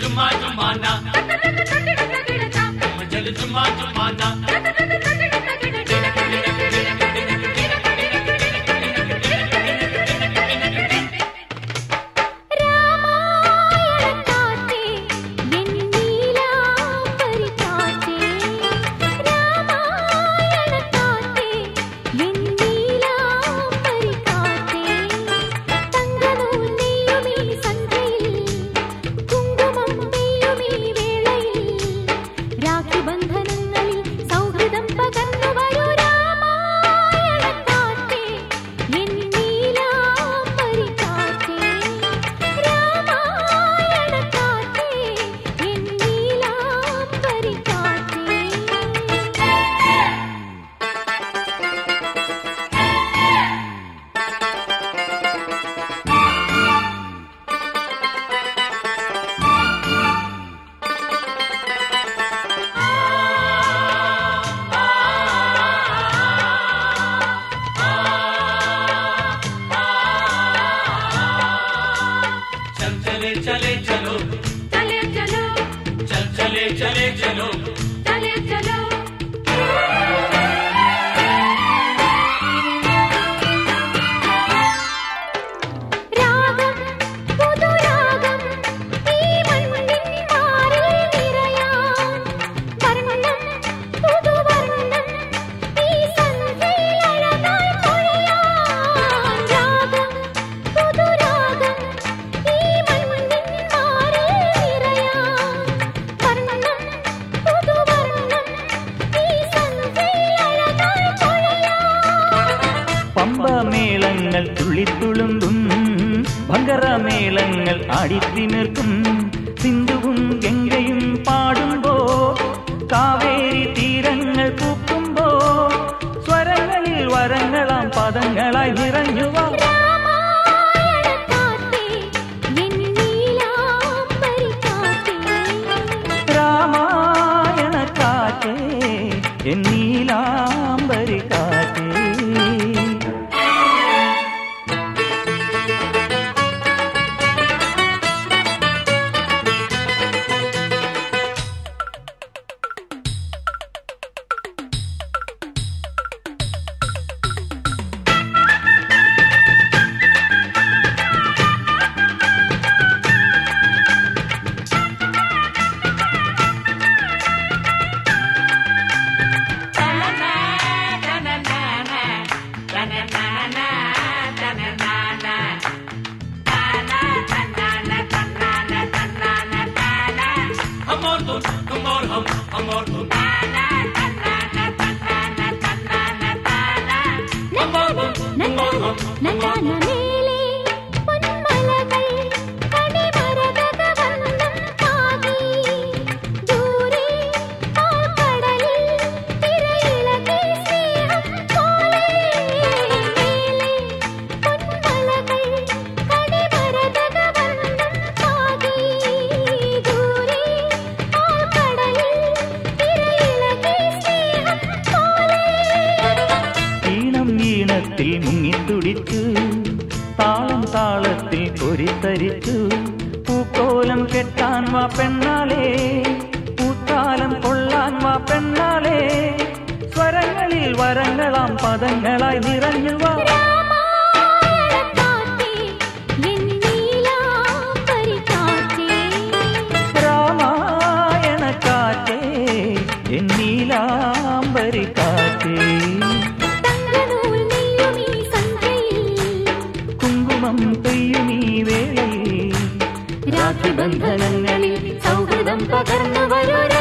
जुमा जुमाना मजल जुमा जुमा चले चले। चलो चले। चलो चल चले चले। துள்ளித்துளும்பும் பங்கர மேளங்கள் ஆடித்து நிற்கும். சிந்துவும் கெங்கையும் பாடும்போ காவேரி தீரங்கள் பூக்கும்போ ஸ்வரங்களில் வரங்களாம் பதங்களாய் இறங்குவா ராமாயண আমার মন তোমার হাম আমার মন আমার মন তোমার হাম আমার মন മുങ്ങിത്തുടിച്ചു താളം താളത്തിൽ പൊരിത്തരിച്ചു. പൂക്കോലം കെട്ടാൻ വാ പെണ്ണാലേ. പൂത്താലം കൊള്ളാൻ വാ പെണ്ണാലേ. സ്വരങ്ങളിൽ വരങ്ങളാം പദങ്ങളായി നിറഞ്ഞു വാ. ബന്ധനങ്ങളിൽ സൗഹൃദം പകർന്നു വരൂ